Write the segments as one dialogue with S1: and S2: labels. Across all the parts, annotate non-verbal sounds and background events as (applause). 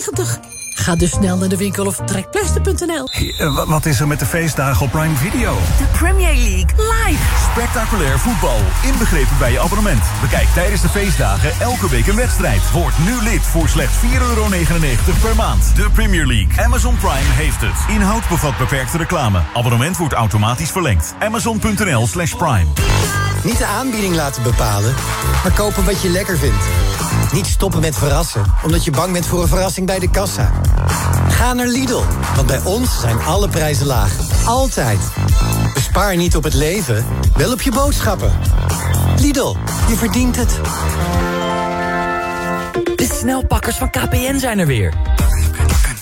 S1: 90. Ga dus snel naar de winkel of trekpleister.nl.
S2: Eh, wat is er met de feestdagen op Prime Video?
S3: De Premier League live.
S2: Spectaculair voetbal, inbegrepen bij je abonnement. Bekijk tijdens de feestdagen elke week een wedstrijd. Word nu lid voor slechts 4,99 per maand. De Premier League. Amazon Prime heeft het. Inhoud bevat beperkte reclame. Abonnement wordt automatisch verlengd. Amazon.nl slash prime.
S4: Niet de aanbieding laten bepalen, maar kopen wat je lekker vindt. Niet stoppen met verrassen, omdat je bang bent voor een verrassing bij de kassa. Ga naar Lidl, want bij ons zijn alle prijzen laag. Altijd. Bespaar niet op het leven, wel op je boodschappen. Lidl, je verdient het.
S3: De snelpakkers van KPN zijn er weer.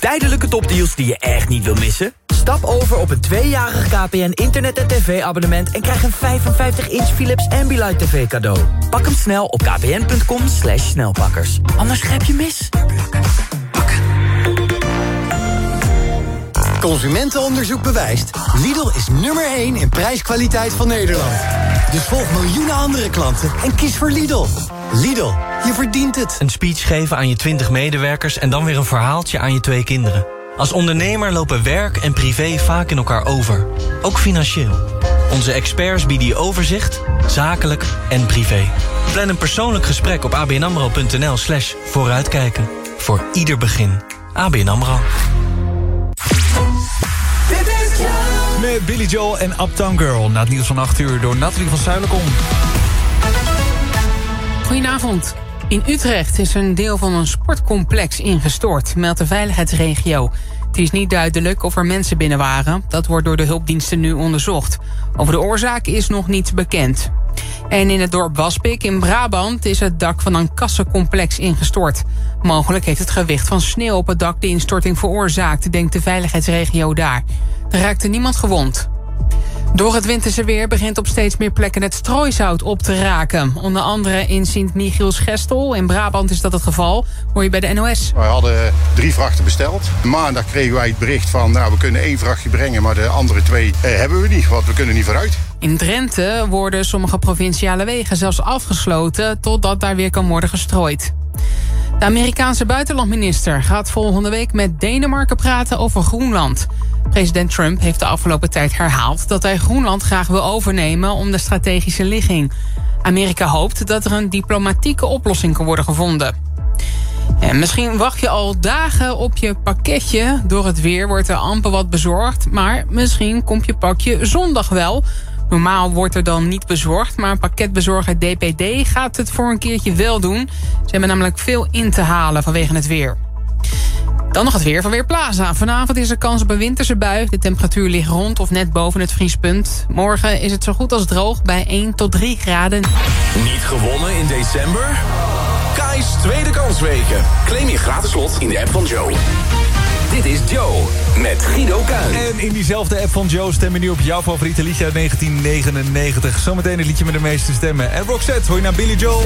S3: Tijdelijke topdeals die je echt niet wil missen? Stap over op een tweejarig KPN internet- en tv-abonnement... en krijg een 55-inch Philips Ambilight TV cadeau. Pak hem snel op kpn.com snelpakkers. Anders grijp je mis.
S4: Consumentenonderzoek bewijst. Lidl is nummer 1 in prijskwaliteit van Nederland. Dus volg miljoenen andere klanten en kies voor Lidl. Lidl, je verdient het.
S5: Een speech geven aan je 20 medewerkers... en dan weer een verhaaltje aan je twee kinderen. Als ondernemer lopen werk en privé vaak in elkaar over. Ook financieel. Onze experts bieden je overzicht, zakelijk en privé. Plan een persoonlijk gesprek op abnamro.nl slash vooruitkijken. Voor ieder begin. ABN AMRO.
S6: Billy Joel en Uptown Girl. Na het nieuws van 8 uur door Nathalie van Zuilenkom.
S7: Goedenavond. In Utrecht is een deel van een sportcomplex ingestort, meldt de veiligheidsregio. Het is niet duidelijk of er mensen binnen waren. Dat wordt door de hulpdiensten nu onderzocht. Over de oorzaak is nog niets bekend. En in het dorp Waspik in Brabant is het dak van een kassencomplex ingestort. Mogelijk heeft het gewicht van sneeuw op het dak de instorting veroorzaakt, denkt de veiligheidsregio daar. Er raakte niemand gewond. Door het winterse weer begint op steeds meer plekken het strooisout op te raken. Onder andere in Sint-Michiels-Gestel. In Brabant is dat het geval. Hoor je bij de NOS.
S8: We hadden drie vrachten besteld. Maandag kregen wij het bericht van... nou, we kunnen één vrachtje brengen, maar de andere twee eh, hebben we niet. Want we kunnen niet vooruit.
S7: In Drenthe worden sommige provinciale wegen zelfs afgesloten... totdat daar weer kan worden gestrooid. De Amerikaanse buitenlandminister gaat volgende week met Denemarken praten over Groenland. President Trump heeft de afgelopen tijd herhaald dat hij Groenland graag wil overnemen om de strategische ligging. Amerika hoopt dat er een diplomatieke oplossing kan worden gevonden. En misschien wacht je al dagen op je pakketje. Door het weer wordt er amper wat bezorgd. Maar misschien komt je pakje zondag wel. Normaal wordt er dan niet bezorgd, maar pakketbezorger DPD gaat het voor een keertje wel doen. Ze hebben namelijk veel in te halen vanwege het weer. Dan nog het weer van Weerplaza. Vanavond is er kans op een winterse bui. De temperatuur ligt rond of net boven het vriespunt. Morgen is het zo goed als droog bij 1 tot 3 graden.
S9: Niet gewonnen in december? Kai's tweede kansweken. Claim je gratis slot in de app van Joe. Dit is Joe met Guido Kuin.
S6: En in diezelfde app van Joe stemmen nu op jouw favoriete liedje uit 1999. Zometeen het liedje met de meeste stemmen. En Roxette hoor je naar Billy Joel.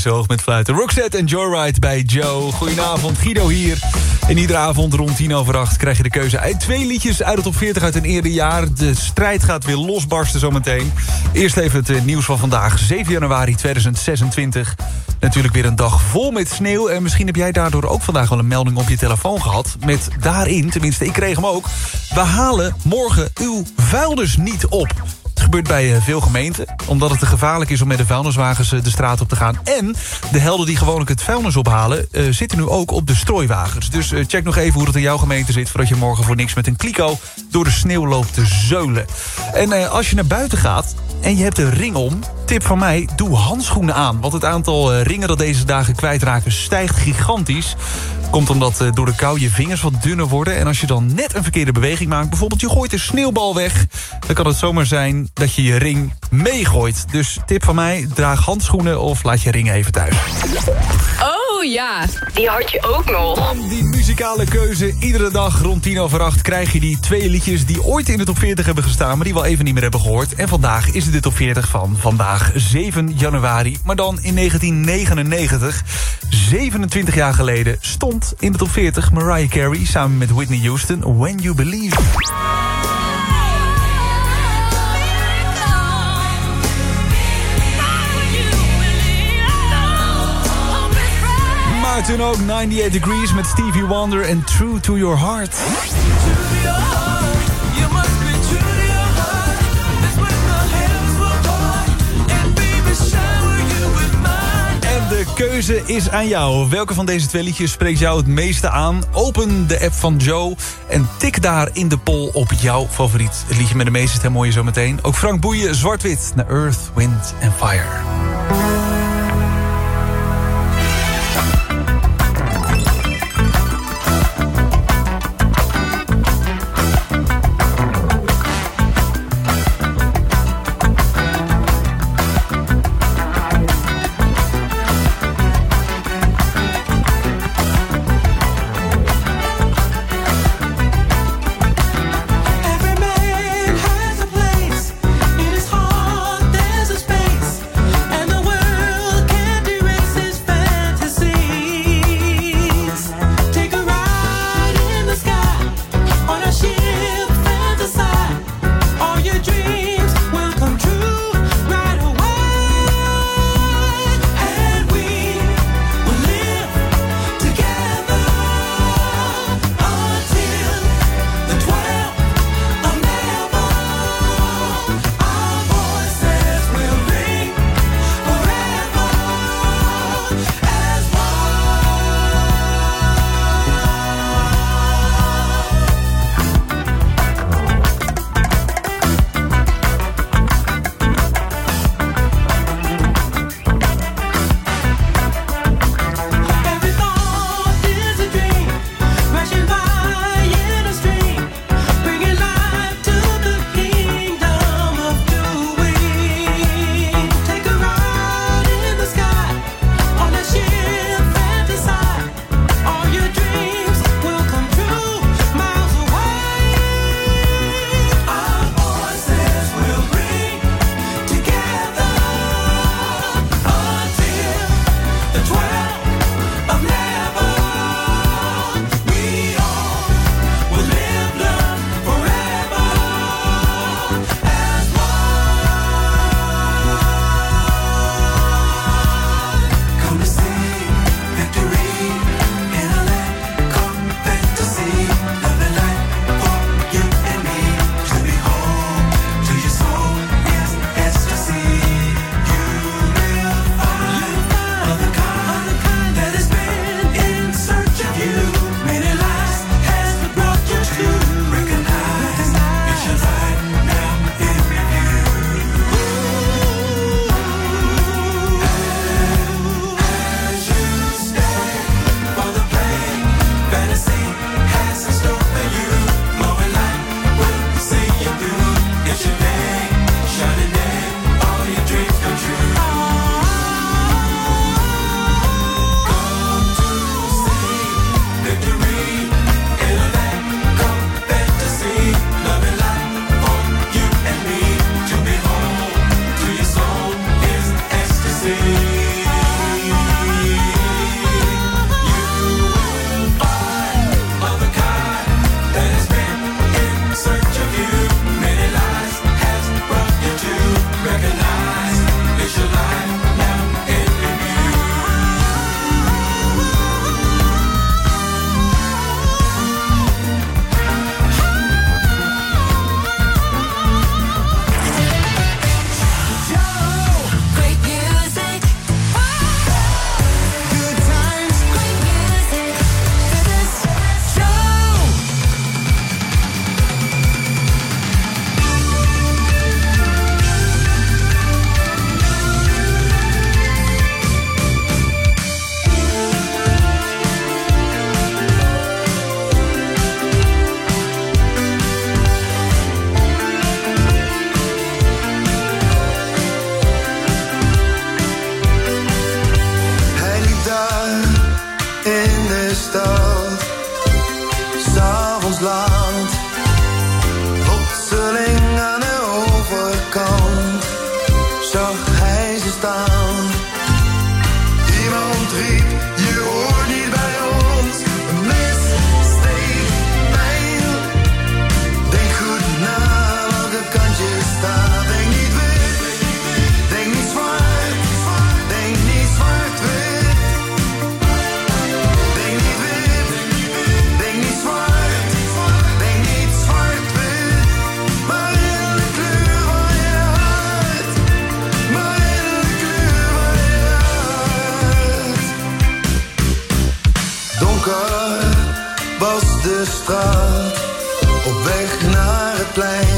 S6: Zo hoog met fluiten. Roxette en Joyride bij Joe. Goedenavond, Guido hier. En iedere avond rond 10 over 8 krijg je de keuze uit twee liedjes uit het top 40 uit een eerder jaar. De strijd gaat weer losbarsten zometeen. Eerst even het eh, nieuws van vandaag, 7 januari 2026. Natuurlijk weer een dag vol met sneeuw. En misschien heb jij daardoor ook vandaag wel een melding op je telefoon gehad. Met daarin, tenminste ik kreeg hem ook... we halen morgen uw vuilnis niet op. Het gebeurt bij eh, veel gemeenten, omdat het te gevaarlijk is om met de vuilniswagens eh, de straat op te gaan. En de helden die gewoonlijk het vuilnis ophalen, uh, zitten nu ook op de strooiwagens. Dus check nog even hoe dat in jouw gemeente zit, voordat je morgen voor niks met een kliko door de sneeuw loopt te zeulen. En als je naar buiten gaat en je hebt een ring om, tip van mij, doe handschoenen aan. Want het aantal ringen dat deze dagen kwijtraken stijgt gigantisch. Komt omdat door de kou je vingers wat dunner worden. En als je dan net een verkeerde beweging maakt... bijvoorbeeld je gooit een sneeuwbal weg... dan kan het zomaar zijn dat je je ring meegooit. Dus tip van mij, draag handschoenen of laat je ring even thuis.
S10: Oh ja, die had je ook nog.
S6: Die muzikale keuze, iedere dag rond 10 over 8... krijg je die twee liedjes die ooit in de top 40 hebben gestaan... maar die we al even niet meer hebben gehoord. En vandaag is het de top 40 van vandaag 7 januari. Maar dan in 1999, 27 jaar geleden... stond in de top 40 Mariah Carey samen met Whitney Houston... When You Believe. Maar toen ook 98 Degrees met Stevie Wonder en True to Your Heart. En de keuze is aan jou. Welke van deze twee liedjes spreekt jou het meeste aan? Open de app van Joe en tik daar in de poll op jouw favoriet. Het liedje met de meeste stem hoor zo meteen. Ook Frank Boeien, zwart-wit, naar Earth, Wind and Fire.
S11: verdriet je hoort. Straat, op weg naar het plein.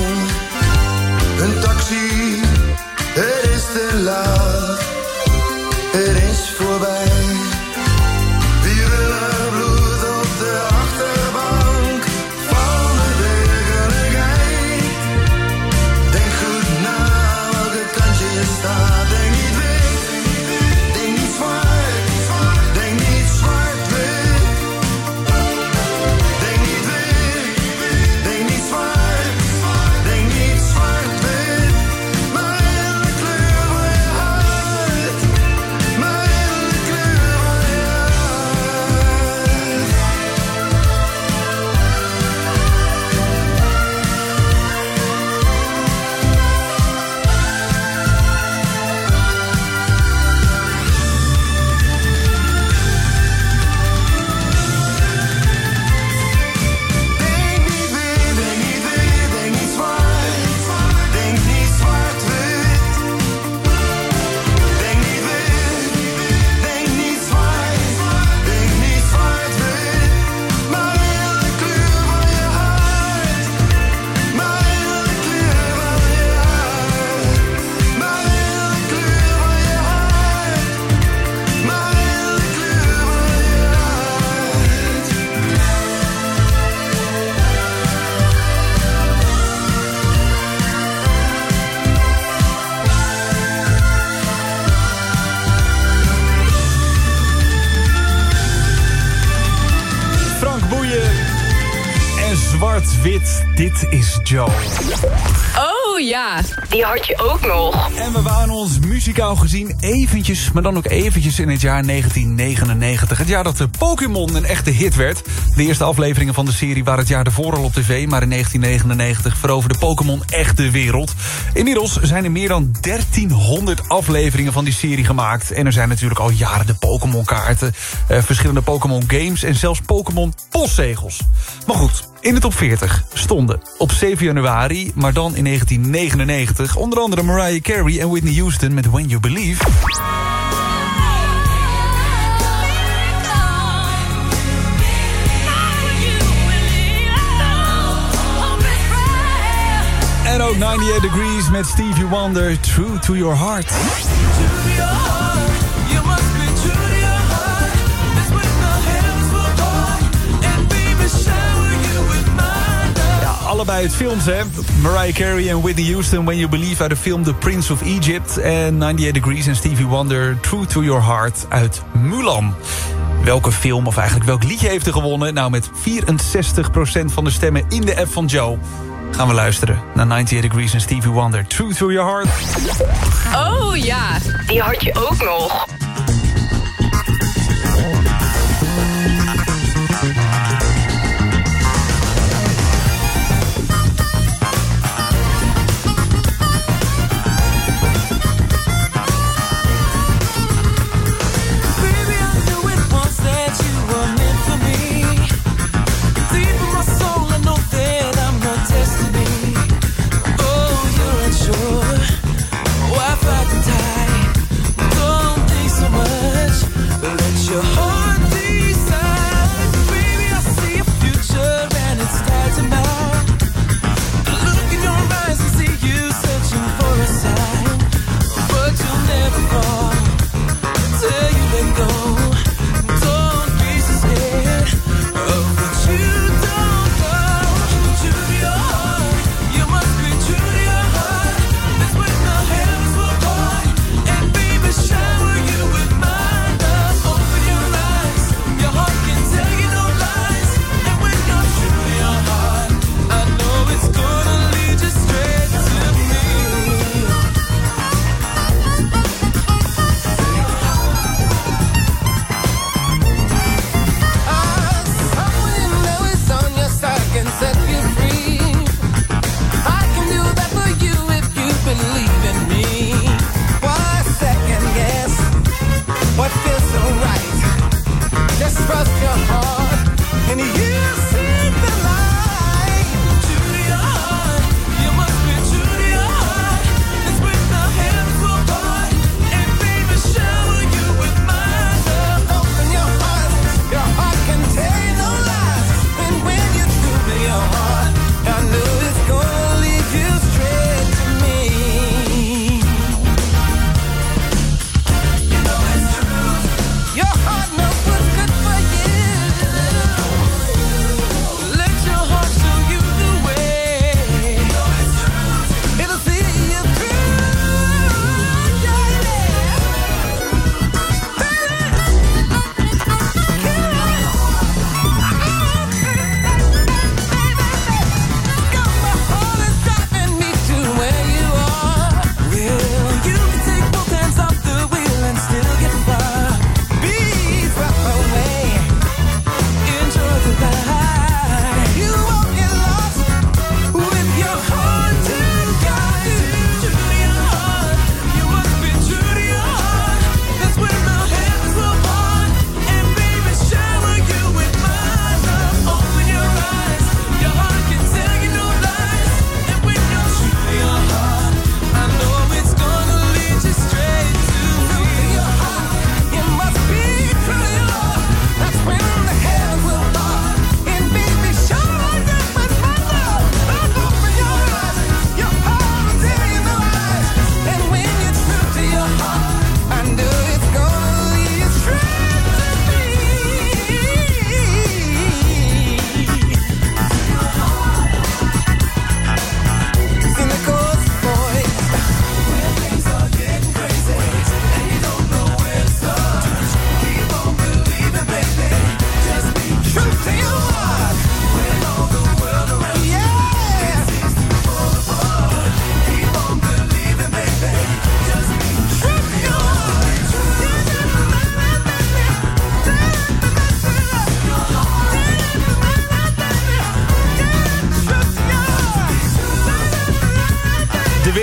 S6: Joe.
S10: Oh ja, die had je ook nog.
S6: En we waren ons muzikaal gezien eventjes, maar dan ook eventjes in het jaar 1999. Het jaar dat de Pokémon een echte hit werd. De eerste afleveringen van de serie waren het jaar ervoor al op tv... maar in 1999 veroverde Pokémon echt de wereld. Inmiddels zijn er meer dan 1300 afleveringen van die serie gemaakt. En er zijn natuurlijk al jaren de Pokémon-kaarten... Eh, verschillende Pokémon-games en zelfs Pokémon-postzegels. Maar goed, in de top 40 stonden op 7 januari, maar dan in 1999... onder andere Mariah Carey en Whitney Houston met When You Believe... En ook 98 Degrees met Stevie Wonder, True to Your Heart. Allebei het films, hè. Mariah Carey en Whitney Houston, When You Believe... uit de film The Prince of Egypt. En 98 Degrees en Stevie Wonder, True to Your Heart uit Mulan. Welke film, of eigenlijk welk liedje heeft er gewonnen? Nou, met 64% van de stemmen in de app van Joe... gaan we luisteren naar 98 Degrees en Stevie Wonder, True to Your Heart.
S10: Oh ja, die had je ook nog.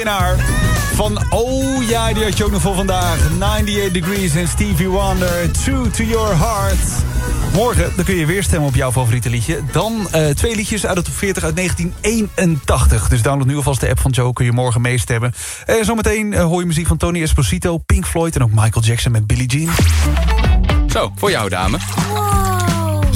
S6: Winnaar van... Oh ja, die had je ook nog voor vandaag. 98 Degrees en Stevie Wonder. True to Your Heart. Morgen dan kun je weer stemmen op jouw favoriete liedje. Dan eh, twee liedjes uit de top 40 uit 1981. Dus download nu alvast de app van Joe. Kun je morgen meestemmen. En zometeen eh, hoor je muziek van Tony Esposito, Pink Floyd... en ook Michael Jackson met Billie Jean.
S9: Zo, voor jou dame.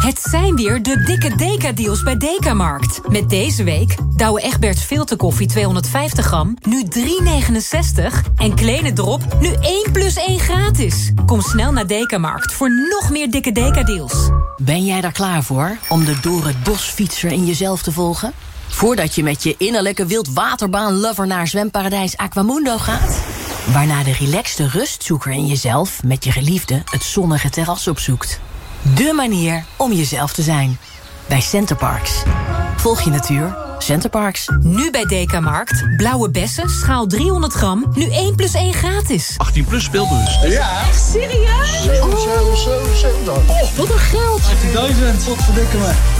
S12: Het zijn weer de dikke Deka-deals bij Dekamarkt. Met deze week Douwe Egberts filterkoffie 250 gram, nu 3,69. En Kleine Drop, nu 1 plus 1 gratis. Kom snel naar Dekamarkt voor nog meer dikke Deka-deals.
S1: Ben jij daar klaar voor om de door het bos fietser in jezelf te volgen? Voordat je met je innerlijke wildwaterbaan-lover naar zwemparadijs Aquamundo gaat? Waarna de relaxte rustzoeker in jezelf met je geliefde het zonnige terras opzoekt. De manier om jezelf te zijn. Bij Centerparks. Volg je natuur. Centerparks.
S12: Nu bij Dekamarkt. Blauwe bessen, schaal 300 gram, nu 1 plus 1 gratis.
S9: 18 plus speelbus.
S11: Ja.
S12: Echt serieus?
S11: Oh,
S12: wat een geld.
S11: 18.000. Wat verdikken me.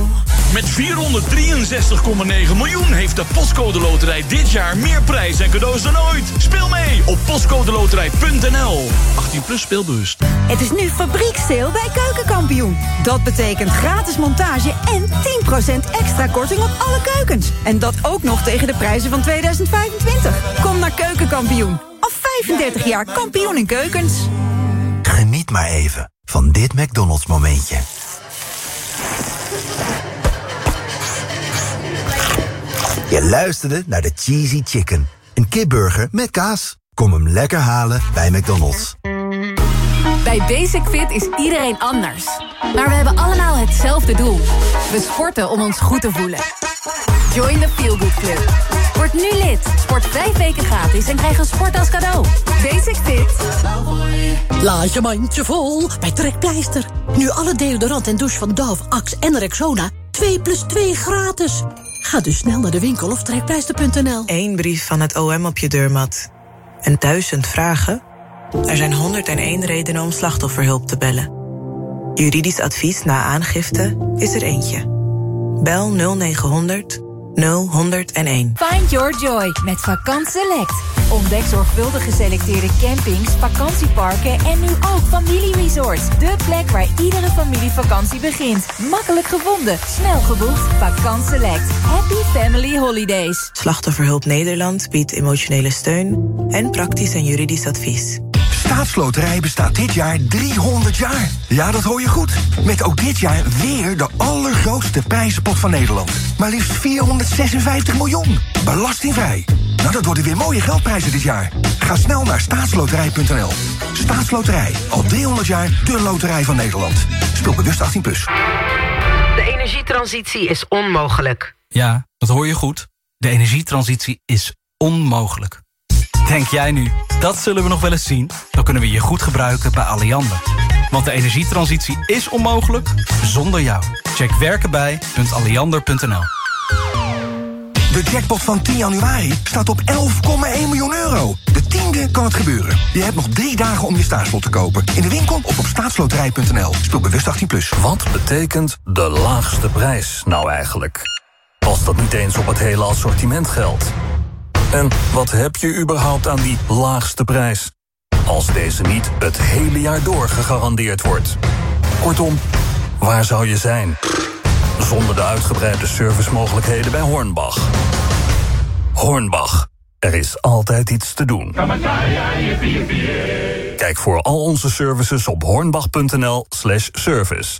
S9: Met 463,9 miljoen heeft de Postcode Loterij dit jaar meer prijs en cadeaus dan ooit. Speel mee op postcodeloterij.nl. 18 plus speelbewust.
S13: Het is nu fabrieksteel bij Keukenkampioen. Dat betekent gratis montage en 10% extra korting op alle keukens. En dat ook nog tegen de prijzen van 2025. Kom naar Keukenkampioen. Al 35 jaar kampioen in keukens.
S14: Geniet maar even van dit McDonald's momentje. Je luisterde naar de Cheesy Chicken. Een kipburger met kaas. Kom hem lekker halen bij McDonald's.
S10: Bij Basic Fit is iedereen anders. Maar we hebben allemaal hetzelfde doel. We sporten om ons goed te voelen. Join the Feel Good Club. Word nu lid. Sport vijf weken gratis en krijg een sport als cadeau. Basic Fit.
S1: Laat je mandje vol bij Trekpleister. Nu alle deodorant en douche van Dove, Axe en Rexona 2 plus 2 gratis. Ga dus snel naar de winkel of trekpleister.nl.
S15: Eén brief van het OM op je deurmat. En duizend vragen? Er zijn 101 redenen om slachtofferhulp te bellen. Juridisch advies na aangifte is er eentje. Bel 0900 0101.
S10: Find your joy met Vakant Select. Ontdek zorgvuldig geselecteerde campings, vakantieparken en nu ook familieresorts. De plek waar iedere familievakantie begint. Makkelijk gevonden, snel geboekt. Vakant Select. Happy Family Holidays.
S15: Slachtofferhulp Nederland biedt emotionele steun en praktisch en juridisch advies.
S14: Staatsloterij bestaat dit jaar 300 jaar. Ja, dat hoor je goed. Met ook dit jaar weer de allergrootste prijzenpot van Nederland. Maar liefst 456 miljoen. Belastingvrij. Nou, dat worden weer mooie geldprijzen dit jaar. Ga snel naar staatsloterij.nl. Staatsloterij. Al 300 jaar de loterij van Nederland. Speel bewust 18+. Plus.
S16: De energietransitie is onmogelijk.
S17: Ja, dat hoor je goed. De energietransitie is onmogelijk. Denk jij nu, dat zullen we nog wel eens zien? Dan kunnen we je goed gebruiken bij Alliander. Want de energietransitie is onmogelijk zonder jou. Check werkenbij.alliander.nl
S14: De jackpot van 10 januari staat op 11,1 miljoen euro. De tiende kan het gebeuren. Je hebt nog drie dagen om je staatslot te kopen. In de winkel of op staatsloterij.nl. Speel bewust 18+. Plus.
S18: Wat betekent de laagste prijs nou eigenlijk? Als dat niet eens op het hele assortiment geldt. En wat heb je überhaupt aan die laagste prijs? Als deze niet het hele jaar door gegarandeerd wordt. Kortom, waar zou je zijn? Zonder de uitgebreide servicemogelijkheden bij Hornbach. Hornbach, er is altijd iets te doen. Kijk voor al onze services op hornbach.nl slash service.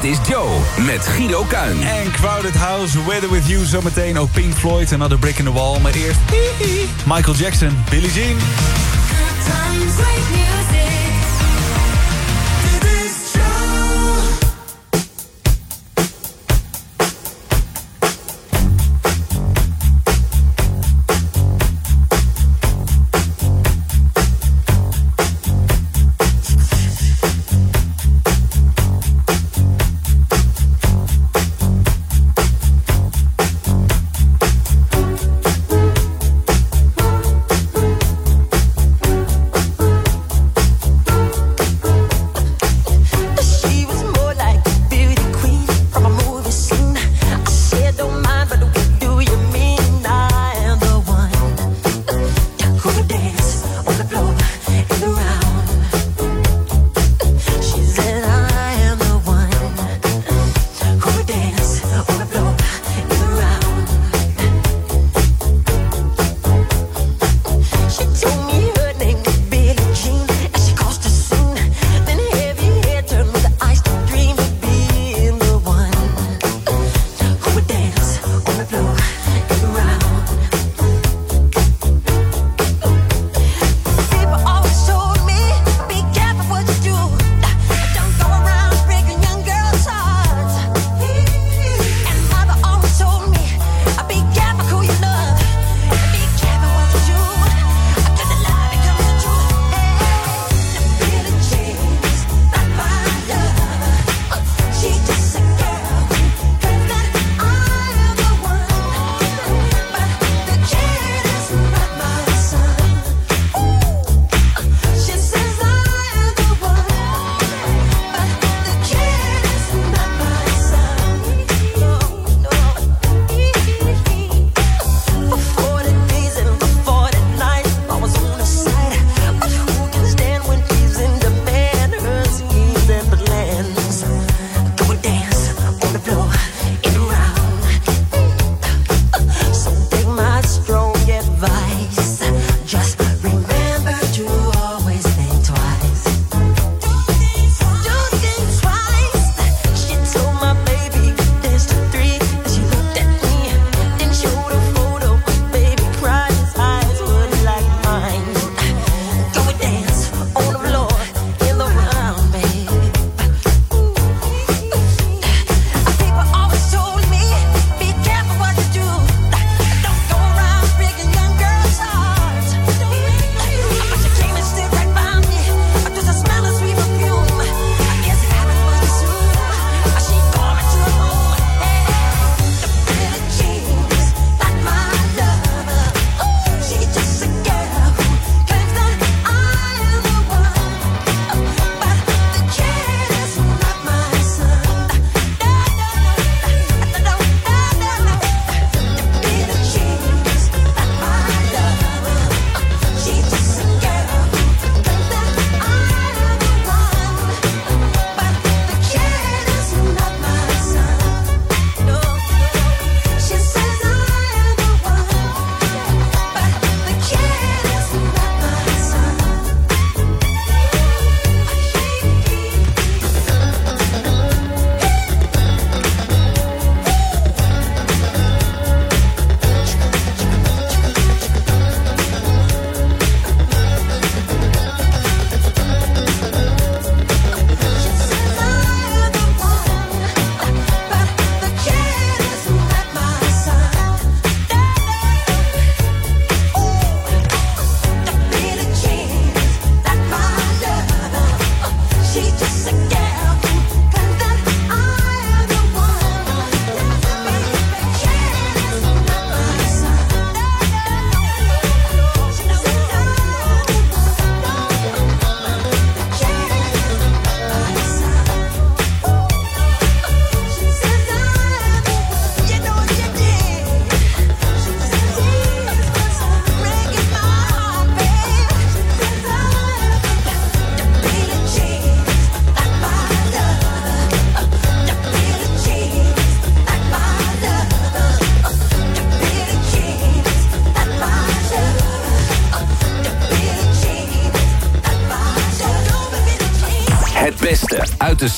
S9: Dit is Joe met Guido Kuin.
S6: En Crowded House, Weather With You zometeen. Ook Pink Floyd, Another Brick in the Wall. Maar eerst (laughs) Michael Jackson, Billie Jean.
S9: Het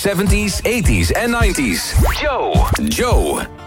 S9: 70s, 80s en 90s. Joe. Joe.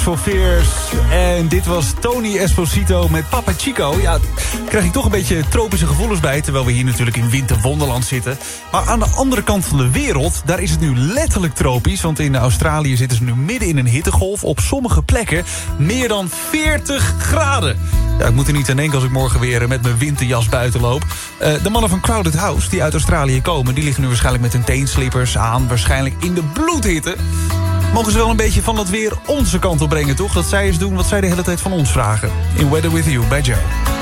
S6: For Fears. En dit was Tony Esposito met Papa Chico. Ja, krijg ik toch een beetje tropische gevoelens bij... terwijl we hier natuurlijk in winterwonderland zitten. Maar aan de andere kant van de wereld, daar is het nu letterlijk tropisch... want in Australië zitten ze nu midden in een hittegolf. Op sommige plekken meer dan 40 graden. Ja, ik moet er niet aan denken als ik morgen weer met mijn winterjas buiten loop. Eh, de mannen van Crowded House, die uit Australië komen... die liggen nu waarschijnlijk met hun teenslippers aan... waarschijnlijk in de bloedhitte. Mogen ze wel een beetje van dat weer onze kant op brengen, toch? Dat zij eens doen wat zij de hele tijd van ons vragen. In Weather With You, bij Joe.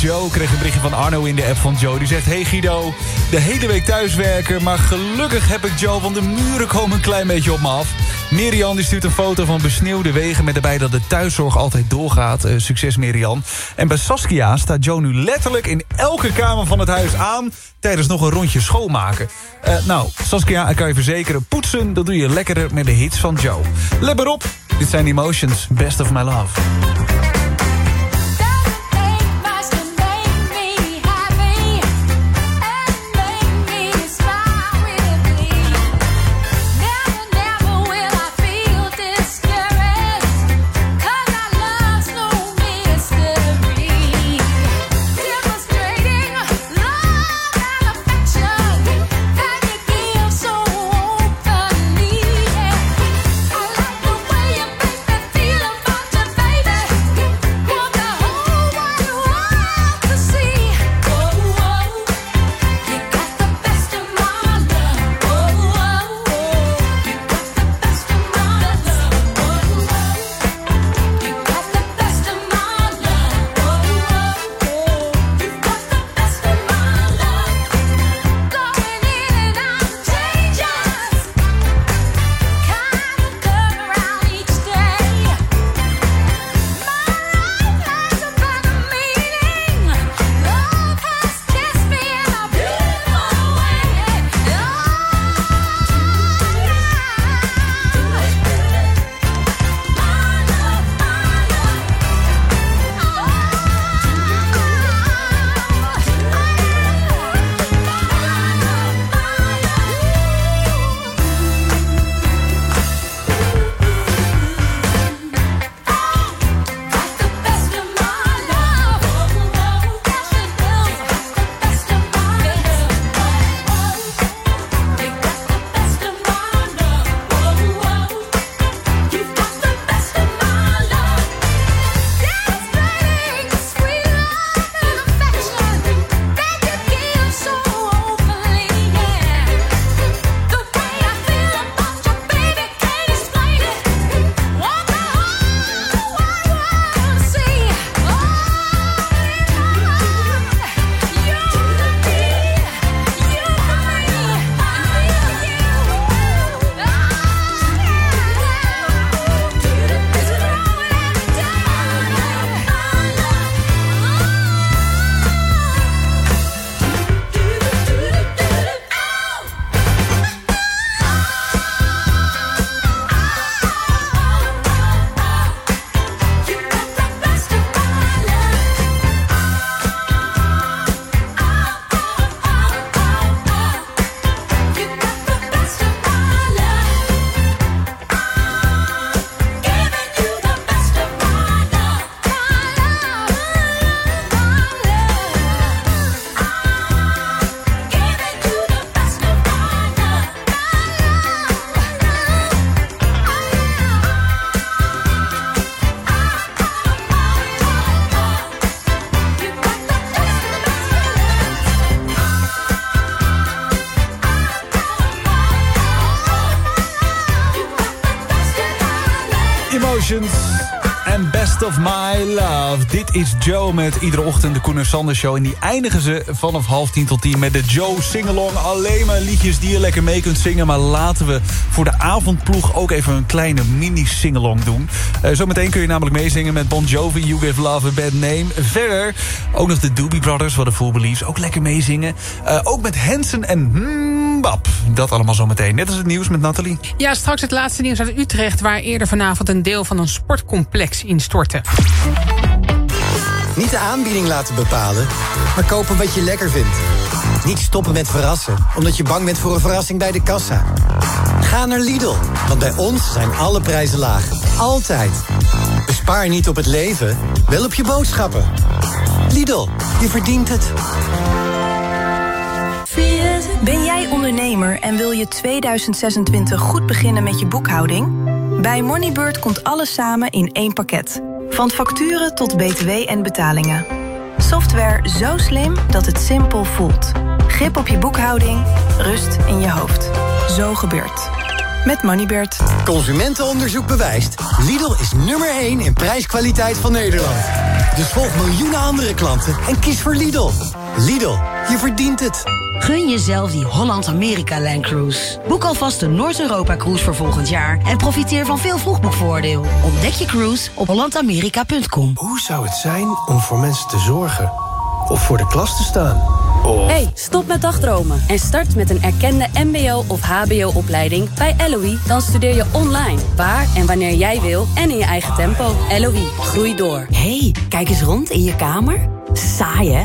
S9: Joe.
S6: Kreeg een berichtje van Arno in de app van Joe. Die zegt, hey Guido, de hele week thuiswerken... maar gelukkig heb ik Joe, want de muren komen een klein beetje op me af. Miriam die stuurt een foto van besneeuwde wegen... met daarbij dat de thuiszorg altijd doorgaat. Eh, succes Miriam. En bij Saskia staat Joe nu letterlijk in elke kamer van het huis aan... tijdens nog een rondje schoonmaken. Eh, nou, Saskia, ik kan je verzekeren... poetsen, dat doe je lekkerder met de hits van Joe. Let maar op, dit zijn Emotions, Best of My Love. Of My Love. Dit is Joe met iedere ochtend de Koen en Sander Show. En die eindigen ze vanaf half tien tot tien met de Joe Singalong. Alleen maar liedjes die je lekker mee kunt zingen. Maar laten we voor de avondploeg ook even een kleine mini-singalong doen. Uh, zometeen kun je namelijk meezingen met Bon Jovi, You Give Love a Bad Name. Verder ook nog de Doobie Brothers, wat de Full Beliefs. Ook lekker meezingen. Uh, ook met Hansen en Dat allemaal zometeen. Net als het nieuws met Nathalie.
S7: Ja, straks het laatste nieuws uit Utrecht... waar eerder vanavond een deel van een sportcomplex instortte.
S19: Niet de aanbieding laten bepalen, maar kopen wat je lekker vindt. Niet stoppen met verrassen, omdat je bang bent voor een verrassing bij de kassa. Ga naar Lidl, want bij ons zijn alle prijzen laag. Altijd. Bespaar niet op het leven, wel op je boodschappen. Lidl, je verdient het.
S20: Ben jij ondernemer en wil je 2026 goed beginnen met je boekhouding? Bij Moneybird komt alles samen in één pakket. Van facturen tot btw en betalingen. Software zo slim dat het simpel voelt. Grip op je boekhouding, rust in je hoofd. Zo gebeurt. met Moneybird.
S19: Consumentenonderzoek bewijst. Lidl is nummer 1 in prijskwaliteit van Nederland. Dus volg miljoenen andere klanten en kies voor Lidl. Lidl, je verdient het.
S21: Gun jezelf die Holland-Amerika Cruise. Boek alvast de Noord-Europa-cruise voor volgend jaar... en profiteer van veel vroegboekvoordeel. Ontdek je cruise op hollandamerika.com.
S22: Hoe zou het zijn om voor mensen te zorgen? Of voor de klas te staan? Of...
S23: Hey, stop met dagdromen en start met een erkende mbo- of hbo-opleiding bij LOE. Dan studeer je online, waar en wanneer jij wil en in je eigen tempo. LOE, groei door.
S21: hey, kijk eens rond in je kamer. Saai, hè?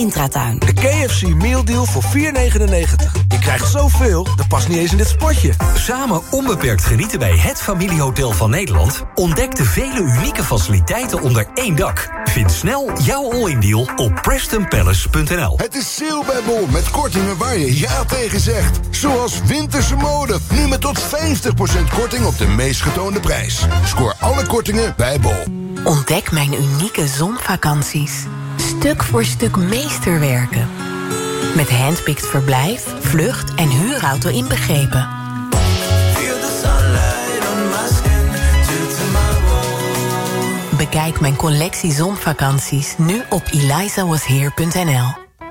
S21: Intratuin.
S24: De KFC Meal Deal voor 4,99. Je krijgt zoveel, dat past niet eens in dit spotje.
S2: Samen onbeperkt genieten bij het familiehotel van Nederland. Ontdek de vele unieke faciliteiten onder één dak. Vind snel jouw all-in deal op prestonpalace.nl.
S11: Het is sale bij Bol met kortingen waar je ja tegen zegt. Zoals winterse mode. Nu met tot 50% korting op de meest getoonde prijs. Scoor alle kortingen bij Bol.
S1: Ontdek mijn unieke zonvakanties. Stuk voor stuk meesterwerken. Met handpicked verblijf, vlucht en huurauto inbegrepen. Bekijk mijn collectie zonvakanties nu op elizawasheer.nl.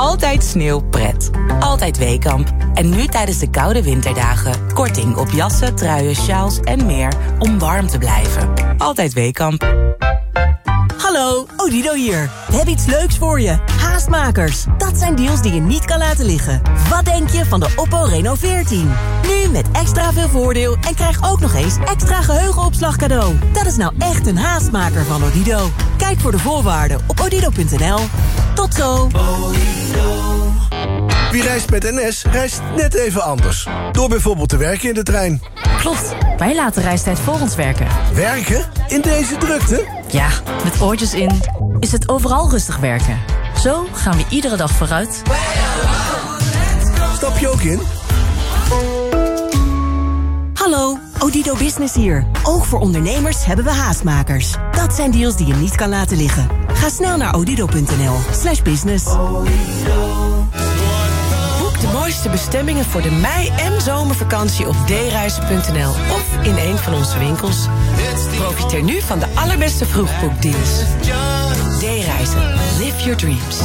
S1: altijd sneeuwpret, altijd Weekamp. En nu tijdens de koude winterdagen. Korting op jassen, truien, sjaals en meer om warm te blijven. Altijd Weekamp.
S25: Hallo, Odido hier. We hebben iets leuks voor je. Haastmakers. Dat zijn deals die je niet kan laten liggen. Wat denk je van de Oppo Reno 14? Nu met extra veel voordeel en krijg ook nog eens extra geheugenopslag cadeau. Dat is nou echt een haastmaker van Odido. Kijk voor de voorwaarden op odido.nl. Tot zo.
S22: Wie reist met NS, reist net even anders. Door bijvoorbeeld te werken in de trein.
S26: Klopt, wij laten reistijd voor ons werken.
S22: Werken? In deze drukte?
S26: Ja, met oortjes in is het overal rustig werken. Zo gaan we iedere dag vooruit.
S22: Stap je ook in?
S25: Hallo, Odido Business hier. Ook voor ondernemers hebben we haastmakers. Dat zijn deals die je niet kan laten liggen. Ga snel naar odido.nl slash business.
S27: Boek de mooiste bestemmingen voor de mei- en zomervakantie op dereizen.nl of in een van onze winkels. Profiteer nu van de allerbeste vroegboekdeals. D-reizen. Live your dreams.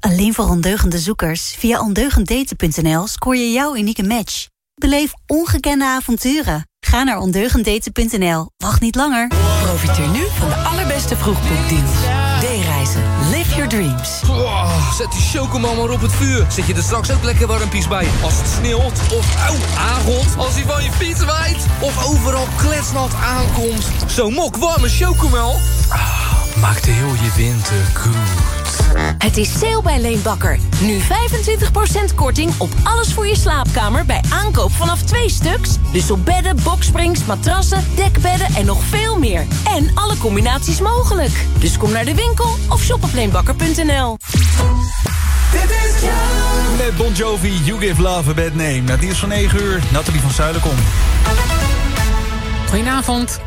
S28: Alleen voor ondeugende zoekers. Via ondeugenddaten.nl scoor je jouw unieke match. Beleef ongekende avonturen. Ga naar ondeugenddaten.nl. Wacht niet langer.
S27: Profiteer nu van de allerbeste vroegboekdeals. D-reizen. Live your dreams.
S24: Oh, zet die chocomel maar op het vuur. Zet je er straks ook lekker warmpies bij. Als het sneeuwt of auw, aangot. Als hij van je fiets waait. Of overal kletsnat aankomt. Zo'n mok warme chocomel. Ah, maakt heel je winter goed.
S29: Het is sale bij Leenbakker. Nu 25% korting op alles voor je slaapkamer bij aankoop vanaf twee stuks. Dus op bedden, boksprings, matrassen, dekbedden en nog veel meer. En alle combinaties mogelijk. Dus kom naar de winkel of shop op leenbakker.nl.
S6: Met Bon Jovi, You Give Love a Bad Name. Na nieuws van 9 uur, Nathalie van Zuilenkom.
S7: Goedenavond.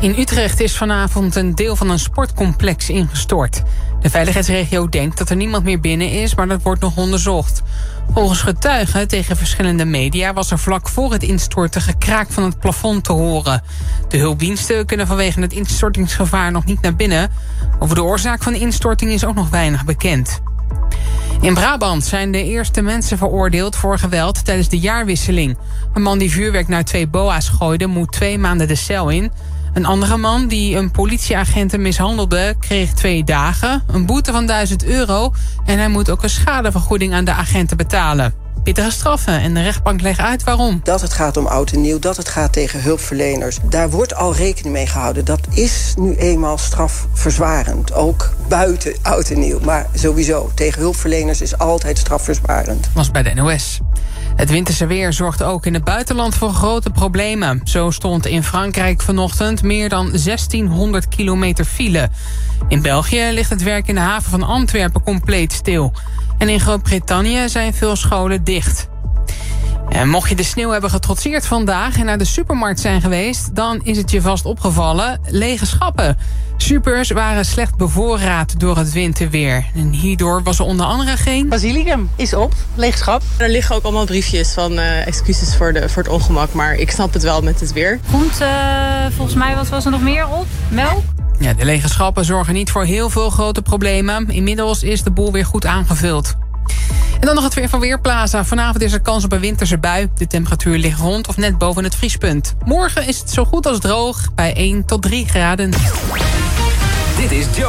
S7: In Utrecht is vanavond een deel van een sportcomplex ingestort. De veiligheidsregio denkt dat er niemand meer binnen is, maar dat wordt nog onderzocht. Volgens getuigen tegen verschillende media was er vlak voor het instorten gekraak van het plafond te horen. De hulpdiensten kunnen vanwege het instortingsgevaar nog niet naar binnen. Over de oorzaak van de instorting is ook nog weinig bekend. In Brabant zijn de eerste mensen veroordeeld voor geweld tijdens de jaarwisseling. Een man die vuurwerk naar twee boa's gooide moet twee maanden de cel in. Een andere man die een politieagenten mishandelde kreeg twee dagen, een boete van 1000 euro en hij moet ook een schadevergoeding aan de agenten betalen. pittige straffen. En de rechtbank legt uit waarom.
S30: Dat het gaat om oud en nieuw, dat het gaat tegen hulpverleners. Daar wordt al rekening mee gehouden. Dat is nu eenmaal strafverzwarend. Ook buiten oud en nieuw. Maar sowieso, tegen hulpverleners is altijd strafverzwarend.
S7: Was bij de NOS. Het winterse weer zorgt ook in het buitenland voor grote problemen. Zo stond in Frankrijk vanochtend meer dan 1600 kilometer file. In België ligt het werk in de haven van Antwerpen compleet stil. En in Groot-Brittannië zijn veel scholen dicht. En mocht je de sneeuw hebben getrotseerd vandaag en naar de supermarkt zijn geweest... dan is het je vast opgevallen, lege schappen. Supers waren slecht bevoorraad door het winterweer. En hierdoor was er onder andere geen...
S31: Basilicum is op, leeg schap. Er liggen ook allemaal briefjes van eh, excuses voor, de, voor het ongemak, maar ik snap het wel met het weer.
S32: Groente, volgens mij wat was er nog meer op? Melk?
S7: Ja, de lege schappen zorgen niet voor heel veel grote problemen. Inmiddels is de boel weer goed aangevuld. En dan nog het weer van Weerplaza. Vanavond is er kans op een winterse bui. De temperatuur ligt rond of net boven het vriespunt. Morgen is het zo goed als droog bij 1 tot 3 graden.
S9: Dit is Joe.